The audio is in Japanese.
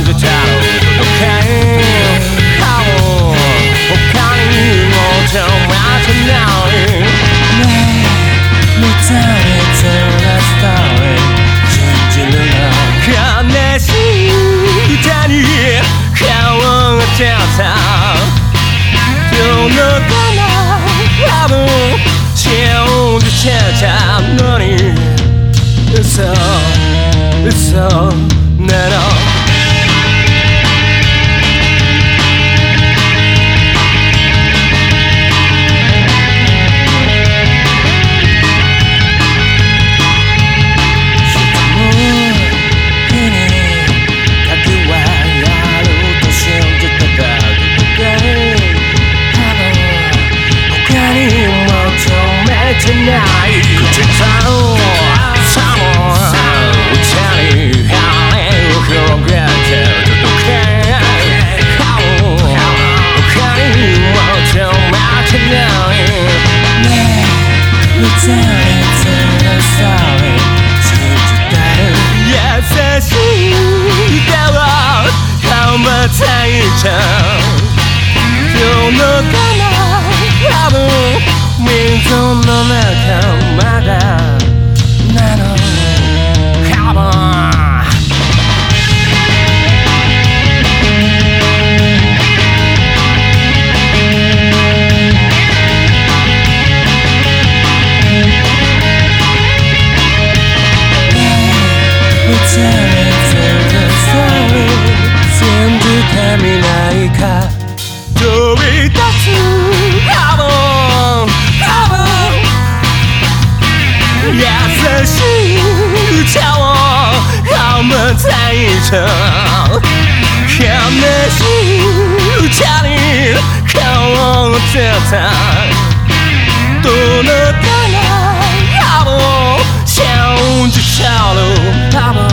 んでたのどかに歯を他にも止まってないねえ見つめつらスターリ信じるな悲しい歌に顔を当てた世の中のラブ信じてたのに嘘嘘のかな多分水の中まだ在一场，看那是家里看我这场，多了的那阿伯，想就笑了，阿伯。